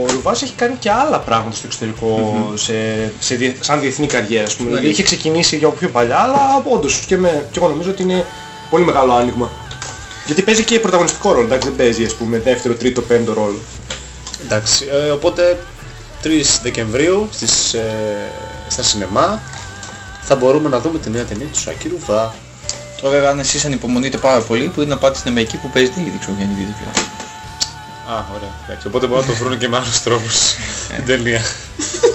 Ρουβάς έχει κάνει και άλλα πράγματα στο εξωτερικό σε, σε, διε- σαν διεθνή καριέρα. Ας πούμε. Ναι. Δηλαδή είχε ξεκινήσει για πιο παλιά, αλλά όντως και, με, και εγώ νομίζω ότι είναι πολύ μεγάλο άνοιγμα. Γιατί παίζει και πρωταγωνιστικό ρόλο, εντάξει δεν παίζει ας πούμε δεύτερο, τρίτο, πέμπτο ρόλο. Εντάξει, ε, οπότε 3 Δεκεμβρίου στις, ε, στα σινεμά θα μπορούμε να δούμε τη νέα ταινία του Σάκη Ρουβά. Τώρα βέβαια αν εσείς ανυπομονείτε πάρα πολύ μπορεί να πάτε στην Αμερική που παίζετε ήδη ξέρω για βίντεο πια. Α, ωραία. Εντάξει, οπότε μπορούν να το βρουν και με άλλους τρόπους την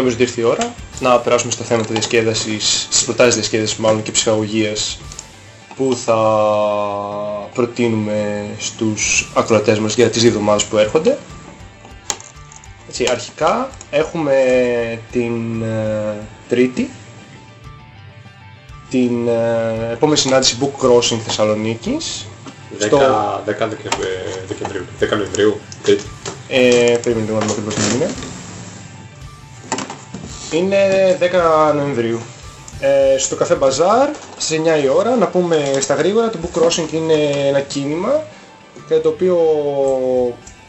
Νομίζω ότι ήρθε η ώρα να περάσουμε στα θέματα διασκέδασης, στις προτάσεις διασκέδασης μάλλον και ψυχαγωγίας που θα προτείνουμε στους ακροατές μας για τις δύο εβδομάδες που έρχονται. Έτσι, αρχικά έχουμε την ε, Τρίτη, την ε, επόμενη συνάντηση Book Crossing Θεσσαλονίκης. 10, Στο- 10 Δεκεμβρίου. 10 Νοεμβρίου. Τρίτη. Ε, περίμενε λίγο να δούμε ακριβώς τι είναι. Είναι 10 Νοεμβρίου. Ε, στο καφέ Μπαζάρ στις 9 η ώρα. Να πούμε στα γρήγορα, το Book Crossing είναι ένα κίνημα κατά το οποίο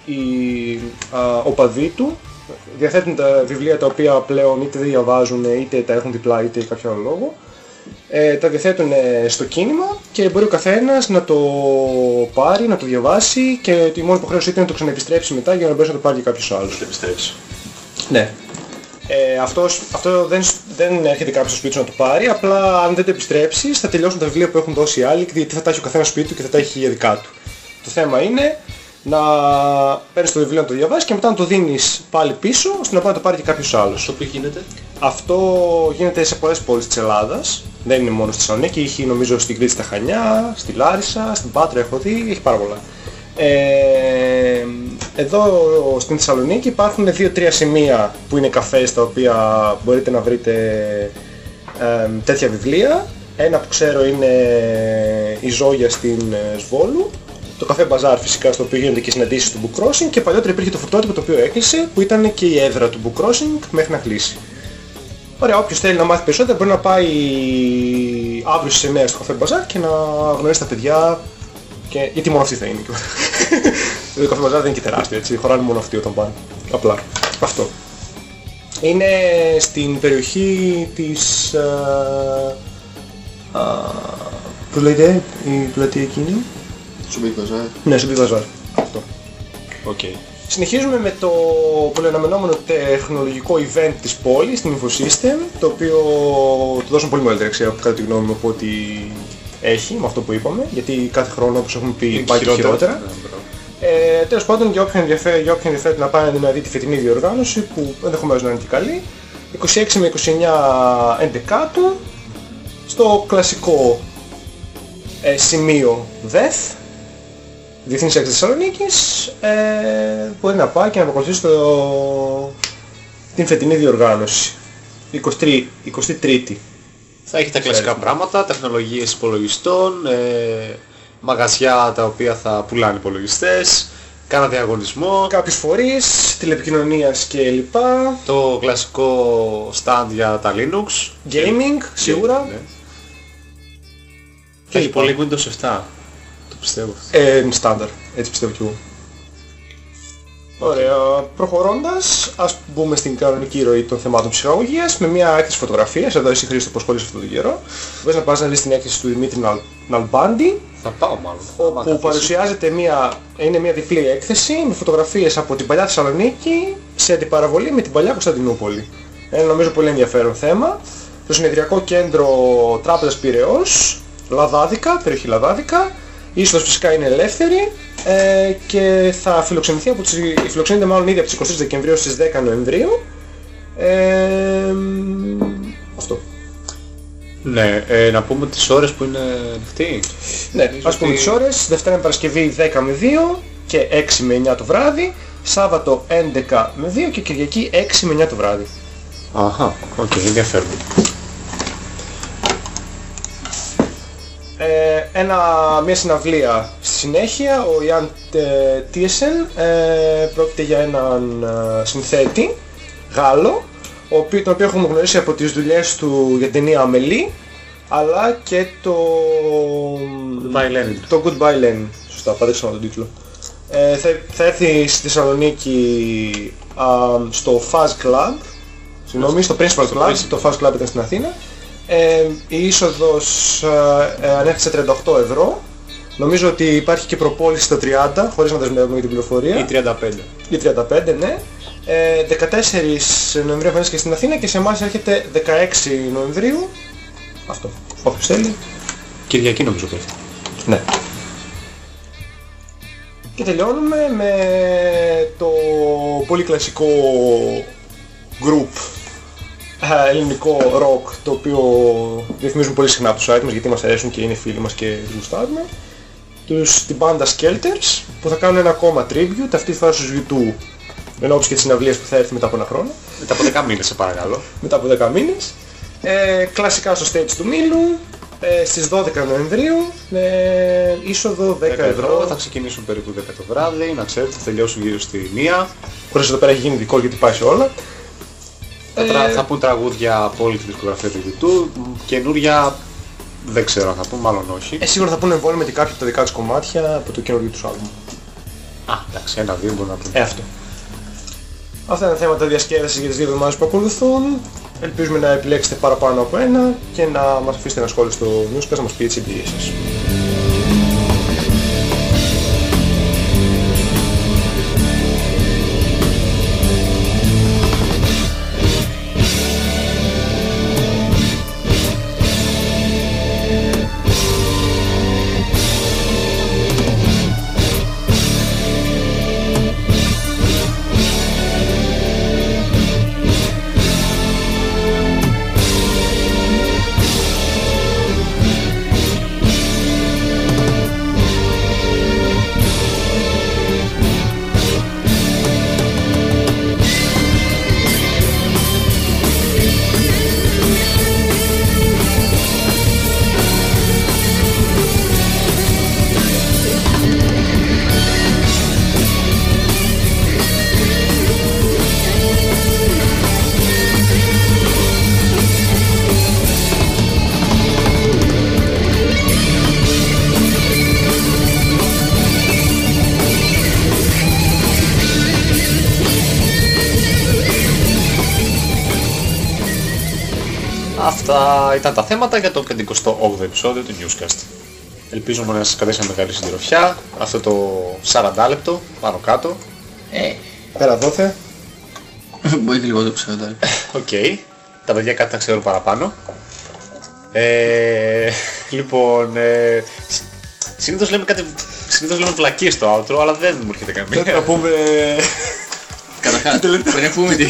οι α, οπαδοί του διαθέτουν τα βιβλία τα οποία πλέον είτε δεν διαβάζουν είτε τα έχουν διπλά είτε για κάποιο άλλο λόγο. Ε, τα διαθέτουν ε, στο κίνημα και μπορεί ο καθένας να το πάρει, να το διαβάσει και η μόνη υποχρέωση είναι να το ξαναεπιστρέψει μετά για να μπορέσει να το πάρει και κάποιος άλλος. Επιστρέψει. Ναι. Ε, αυτός, αυτό δεν, σ- δεν έρχεται κάποιος στο σπίτι σου να το πάρει, απλά αν δεν το επιστρέψεις θα τελειώσουν τα βιβλία που έχουν δώσει οι άλλοι γιατί θα τα έχει ο καθένας στο σπίτι του και θα τα έχει για δικά του. Το θέμα είναι να παίρνεις το βιβλίο να το διαβάσεις και μετά να το δίνεις πάλι πίσω ώστε να πάει να το πάρει και κάποιος άλλος. Στο οποίο γίνεται; Αυτό γίνεται σε πολλές πόλεις της Ελλάδας. Δεν είναι μόνο στη Θεσσαλονίκη, έχει νομίζω στην Κρήτη στα Χανιά, στη Λάρισα, στην Πάτρα έχω δει, έχει πάρα πολλά. Ε, εδώ στην Θεσσαλονίκη υπάρχουν 2-3 σημεία που είναι καφές τα οποία μπορείτε να βρείτε ε, τέτοια βιβλία. Ένα που ξέρω είναι η Ζόγια στην ε, Σβόλου. Το καφέ Μπαζάρ φυσικά στο οποίο γίνονται και συναντήσεις του Book Crossing και παλιότερα υπήρχε το φωτότυπο το οποίο έκλεισε που ήταν και η έδρα του Book Crossing μέχρι να κλείσει. Ωραία, όποιος θέλει να μάθει περισσότερα μπορεί να πάει αύριο στις 9 στο καφέ Μπαζάρ και να γνωρίσει τα παιδιά και... γιατί μόνο αυτοί θα είναι. το καφέ Μπαζάρ δεν είναι και τεράστιο έτσι, χωράνε μόνο αυτοί όταν πάνε. Απλά. Αυτό. Είναι στην περιοχή της... α, α, πώς λέγεται η πλατεία εκείνη; Σου πει κοζά. Ναι, στο Μπαζάρ. Αυτό. Οκ. Συνεχίζουμε με το πολυαναμενόμενο τεχνολογικό event της πόλης, την Infosystem, το οποίο του δώσουν πολύ μεγαλύτερη αξία κατά τη γνώμη μου από ό,τι έχει με αυτό που είπαμε, γιατί κάθε χρόνο όπως έχουμε πει πάει και χειρότερα. Ναι, μπράβο. Ε, τέλος πάντων για όποιον ενδιαφέρει, για όποιον ενδιαφέρει να πάει να δει τη φετινή διοργάνωση που ενδεχομένως να είναι και καλή 26 με 29 11 στο κλασικό ε, σημείο ΔΕΘ Διεθνής Έκθεσης Θεσσαλονίκης ε, μπορεί να πάει και να παρακολουθήσει το, την φετινή διοργάνωση 23, 23η Θα έχει τα κλασικά πράγματα, τεχνολογίες υπολογιστών, ε, μαγαζιά τα οποία θα πουλάνε υπολογιστές, κάνα διαγωνισμό, κάποιους φορείς, τηλεπικοινωνίας κλπ το κλασικό stand για τα Linux. gaming σίγουρα Ναι. Και Έχει λοιπόν. πολύ Windows 7. Το πιστεύω. Ε, στάνταρ, έτσι πιστεύω κι εγώ. Ωραία. Προχωρώντας, ας μπούμε στην κανονική ροή των θεμάτων ψυχαγωγίας με μια έκθεση φωτογραφίας. Εδώ εσύ Χρήστο που ασχολείσαι αυτόν τον καιρό. Μπορείς να πας να δεις την έκθεση του Δημήτρη Ναλ, Ναλμπάντη Θα πάω μάλλον. όπου Άμα καθίσει. παρουσιάζεται μια, είναι μια διπλή έκθεση με φωτογραφίες από την παλιά Θεσσαλονίκη σε αντιπαραβολή με την παλιά Κωνσταντινούπολη. Ένα νομίζω πολύ ενδιαφέρον θέμα. Το συνεδριακό κέντρο Τράπεζας Πυραιός, Λαδάδικα, περιοχή Λαδάδικα. Η είσοδος φυσικά είναι ελεύθερη ε, και θα φιλοξενηθεί από τις, φιλοξενείται μάλλον ήδη από τις 23 Δεκεμβρίου στις 10 Νοεμβρίου. Ε, μ, αυτό. Ναι, ε, να πούμε τις ώρες που είναι ανοιχτή. Ναι, Νομίζω ας πούμε ότι- τις ώρες. Δευτέρα με Παρασκευή 10 με 2 και 6 με 9 το βράδυ. Σάββατο 11 με 2 και Κυριακή 6 με 9 το βράδυ. Αχα, οκ, ενδιαφέρον. Ένα, μια συναυλία στη συνέχεια, ο Ιαν Τίεσεν, ε, πρόκειται για έναν ε, συνθέτη, Γάλλο, ο οποίο, τον οποίο έχουμε γνωρίσει από τις δουλειές του για την ταινία Αμελή, αλλά και το... Goodbye Lenin. Το Goodbye Lenin. Σωστά, πάτε ξανά τον τίτλο. Ε, θα, θα έρθει στη Θεσσαλονίκη α, στο Fuzz Club, συγγνώμη, στο Principal Club, Principal. το Fuzz Club ήταν στην Αθήνα. Ε, η είσοδος ε, ε, ανέφερε σε 38 ευρώ. Νομίζω ότι υπάρχει και προπόληση στο 30, χωρίς να δεσμεύουμε για την πληροφορία. Ή 35. Ή 35, ναι. Ε, 14 Νοεμβρίου εμφανίστηκε στην Αθήνα και σε εμάς έρχεται 16 Νοεμβρίου. Αυτό. Όποιος θέλει. Κυριακή νομίζω πέφτει. Ναι. Και τελειώνουμε με το πολύ κλασικό group ε, ελληνικό rock το οποίο διαφημίζουν πολύ συχνά από το site μας γιατί μας αρέσουν και είναι φίλοι μας και τους γουστάρουμε τους την μπάντα Skelters που θα κάνουν ένα ακόμα tribute αυτή τη φορά στους YouTube εν ώψη και τις συναυλίες που θα έρθει μετά από ένα χρόνο Μετά από 10 μήνες σε παρακαλώ. μετά από 10 μήνες. Ε, κλασικά στο stage του Μήλου, ε, στις 12 Νοεμβρίου, με είσοδο 10, 10 ευρώ, ευρώ. θα ξεκινήσουν περίπου 10 το βράδυ, να ξέρετε, θα τελειώσουν γύρω στη 1. Χωρίς εδώ πέρα έχει γίνει δικό γιατί πάει σε όλα. Θα, τρα- θα πούν τραγούδια από όλη τη δισκογραφία του YouTube, καινούρια δεν ξέρω αν θα πούν, μάλλον όχι. Ε, σίγουρα θα πούνε εμβόλυμο και κάποια από τα δικά τους κομμάτια από το καινούργιο τους άλμπουμ. Α, εντάξει, ένα-δύο μπορεί να πούν. Ε, αυτό. Αυτά είναι θέματα διασκέδασης για τις δύο εβδομάδες που ακολουθούν. Ελπίζουμε να επιλέξετε παραπάνω από ένα και να μας αφήσετε ένα σχόλιο στο newscast να μας πείτε τις εμπειρίες σας. Αυτά ήταν τα θέματα για το 58ο επεισόδιο του Newscast. Ελπίζουμε να σας κρατήσει μεγάλη συντροφιά, αυτό το 40 λεπτό, πάνω κάτω. Ε, πέρα δώθε. μπορεί και λιγότερο από 40 λεπτά. Οκ. Τα παιδιά κάτι θα ξέρουν παραπάνω. Ε, λοιπόν, ε, σ- συνήθως λέμε κάτι, συνήθως λέμε βλακίες στο outro, αλλά δεν μου έρχεται Πρέπει να καμία. πούμε... Καταρχάς, πριν πούμε τη...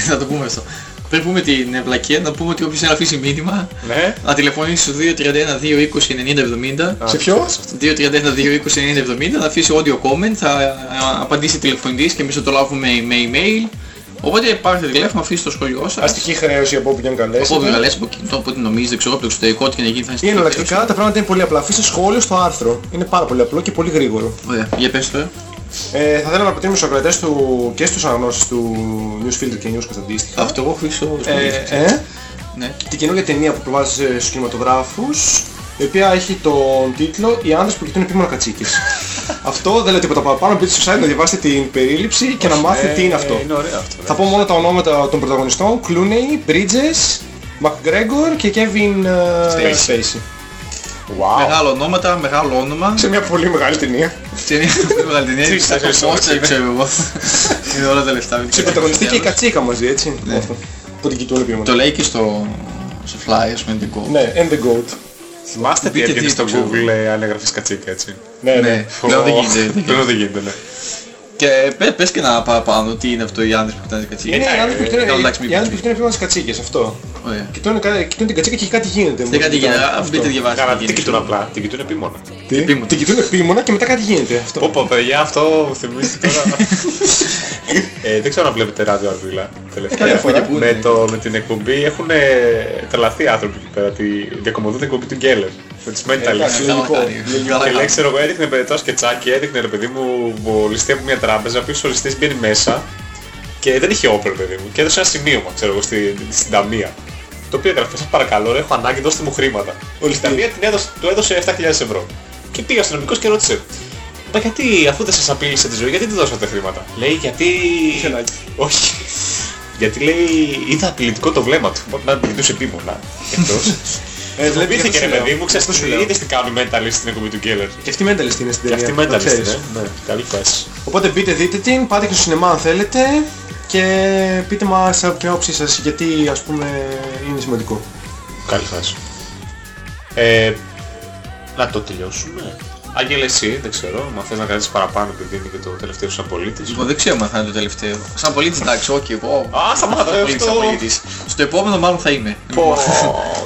θα το πούμε αυτό. Πριν πούμε την ευλακία, να πούμε ότι όποιος θέλει να αφήσει μήνυμα, ναι. να τηλεφωνήσει στο 231 220 90 70. Σε ποιος; 231 220 90 70, να αφήσει audio comment, θα ε, απαντήσει τηλεφωνητής και εμείς θα το λάβουμε με email. Οπότε πάρτε τηλέφωνο, αφήστε το σχόλιο σας. Αστική χρέωση από όπου και αν καλέσετε. Από όποιο καλέσει από κινητό, από ό,τι νομίζετε, ξέρω από το εξωτερικό, ό,τι και να γίνει θα Ή είναι εναλλακτικά τα πράγματα είναι πολύ απλά. Αφήστε σχόλιο στο άρθρο. Είναι πάρα πολύ απλό και πολύ γρήγορο. Ωραία, για πες τώρα. Ε, θα θέλω να προτείνουμε στους ακροατές του και στους αναγνώσεις του Newsfilter και Newscast αντίστοιχα. Αυτό εγώ έχω αφήσει στο σχόλιο. Ε, ε, Ναι. την καινούργια ταινία που προβάζει ε, στους κινηματογράφους η οποία έχει τον τίτλο «Οι άνδρες που κοιτούν επίμονα κατσίκες». αυτό δεν λέω τίποτα παραπάνω, μπείτε στο site να διαβάσετε την περίληψη και να μάθετε τι είναι αυτό. Είναι ωραίο αυτό. ναι. Θα πω μόνο τα ονόματα των πρωταγωνιστών, Clooney, Bridges, McGregor και Kevin ε, Spacey. Spacey. Wow. Μεγάλο ονόματα, μεγάλο όνομα. Σε μια πολύ μεγάλη ταινία. Και είναι πολύ μεγάλη ταινία, Τρεις, είναι τέσσερις από ώρες Monster, είναι. ξέρω εγώ. Είναι όλα τα λεφτά. Σε πρωταγωνιστή και η κατσίκα μαζί, έτσι. Αυτό. Που την κοιτούν Το επίμονα. λέει και στο, στο flyers με την κόμμα. Ναι, and the goat. Θυμάστε τι Μπείτε έβγαινε τι, στο το ξέρω. Google ε, αν έγραφες κατσίκα έτσι. Ναι, ναι. Ναι, πλέον δεν γίνεται. Πλέον δεν γίνεται, ναι. Και πε- πες και ένα παραπάνω, τι είναι αυτό οι άνδρες που κοιτάνε κατσίκες. Είναι οι άνδρες που κοιτούν- Ε, εντάξει, μην οι άνδρες που πεις. κοιτούν επίμονα στις κατσίκες, αυτό. Ωραία. Κοιτούν, κα- κοιτούν την κατσίκα και κάτι γίνεται. Δεν κάτι γίνεται, α, μπείτε Καλά, διαβάσετε. τι τι κοιτούν γίνεται. απλά, την κοιτούν επίμονα. Τι; επίμονα. Την κοιτούν επίμονα και μετά κάτι γίνεται. Αυτό. Πω πω παιδιά, αυτό μου θυμίζει τώρα. ε, δεν ξέρω αν βλέπετε ράδιο Αρβίλα τελευταία. Καμιά φορά. Πού με, είναι. το, με την εκπομπή έχουν τρελαθεί άνθρωποι εκεί πέρα. Τη, διακομωδούν την εκπομπή του Γκέλλερ. Με τις mental. εντάξει, Καλά λογικό. κάνει, καλά Και λέει, κάνει. ξέρω εγώ, έδειχνε παιδί το σκετσάκι, έδειχνε ρε παιδί μου ο ληστή από μια τράπεζα, ο ο ληστής μπαίνει μέσα και δεν είχε όπλο παιδί μου και έδωσε ένα σημείωμα, ξέρω εγώ, στην, στην ταμεία. Το οποίο έγραφε, σας παρακαλώ, ρε, έχω ανάγκη, δώστε μου χρήματα. Ο ληστής. ταμεία την έδωσε, του έδωσε 7.000 ευρώ. Και πήγε ο αστυνομικός και ρώτησε, Μα γιατί, αφού δεν σας απείλησε τη ζωή, γιατί δεν δώσατε χρήματα; Λέει, γιατί... Είχε ανάγκη. Όχι. Γιατί λέει, είδα απειλητικό το βλέμμα του. Να την κοιτούσε επίμονα. Και αυτός. Ε, βλέπει Φοβήθηκε αυτό ρε σου λέω. παιδί μου, ξέρεις, Αυτό σου λέω; είδες τι κάνουν οι mentalist στην εκπομπή του Γκέλλερ. Και αυτή η mentalist είναι στην Και ταινία. αυτή το mentalist ξέρεις. είναι. Ναι, καλή φάση. Οπότε μπείτε δείτε την, πάτε και στο σινεμά αν θέλετε και πείτε μας από την άποψή σας γιατί ας πούμε είναι σημαντικό. Καλή φάση. Ε, να το τελειώσουμε. Άγγελε εσύ, δεν ξέρω, μα θες να κάνεις παραπάνω επειδή είναι και το τελευταίο σαν πολίτης; Λοιπόν, δεν ξέρω αν θα είναι το τελευταίο. Σαν πολίτης εντάξει, όχι εγώ. Α, σταμάτα, Σαν πολίτης, σαν αυτό. πολίτης. Στο επόμενο μάλλον θα είμαι. Πω,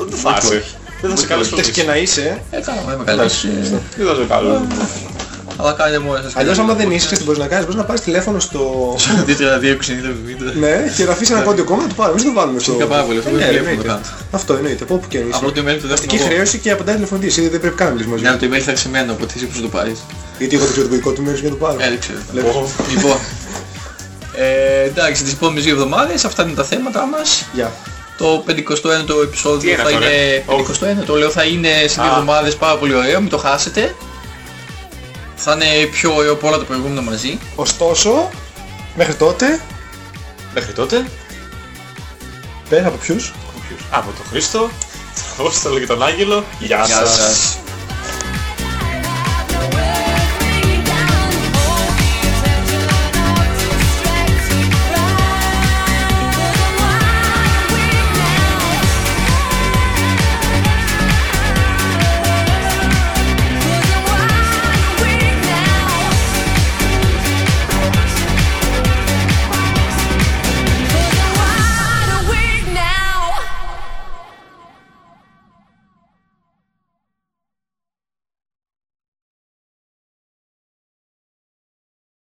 δεν θα Όχι, είσαι. Όχι. Δεν θα σε Όχι, καλέσω. Θες και να είσαι, Ε, καλά, δεν με καλέσει. Δεν θα σε καλώ. Αλλά κάνετε μόνο σας. αλλιώς άμα δεν είσαι, ξέρεις τι μπορείς να κάνεις, μπορείς να πάρεις τηλέφωνο στο... 2-32-69-70. ναι, και να αφήσεις ένα κόντιο κόμμα να το πάρουμε, εμείς το βάλουμε στο... Φυσικά πάρα πολύ, αυτό Ναι, δεν ναι, τηλέφωνο εννοείται. κάνω. Αυτό εννοείται, από όπου και αν είσαι. Απλό το email του Αστική δεύτερου. χρέωση και απαντάει τηλεφωνητής, ήδη δεν πρέπει καν να μιλήσεις μαζί Ναι, μου. το email θα έρθει σε μένα, οπότε εσύ πώς θα το πάρεις. Γιατί εγώ δεν ξέρω το δικό του μέρος για να το πάρω. Ε, δεν ξέρω. Βλέπεις. Λοιπόν, Ε, εντάξει, τις επόμενες δύο εβδομάδες αυτά είναι τα θέματα μας. Γεια. Το 51ο επεισόδιο Τι είναι θα αυτό, ρε; είναι... 51 το λέω θα είναι σε δύο Α. εβδομάδες πάρα πολύ ωραίο, μην το χάσετε. Θα είναι πιο ωραίο από όλα τα προηγούμενα μαζί. Ωστόσο, μέχρι τότε, Μέχρι τότε, πέρα από ποιους, από τον Χρήστο, τον Απόστολο και τον Άγγελο, γεια Γεια σας. σας.